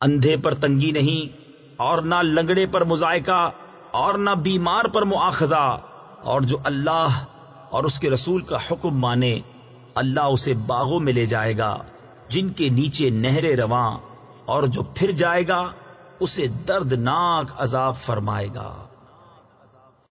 اندھے پر تنگی نہیں، اور نہ لنگڑے پر مزائقہ اور نہ بیمار پر مواخذہ اور جو اللہ اور اس کے رسول کا حکم مانے، اللہ اسے باغوں میں لے جائے گا، جن کے نیچے نہرے رواں، اور جو پھر جائے گا، اسے دردناک عذاب فرمائے گا۔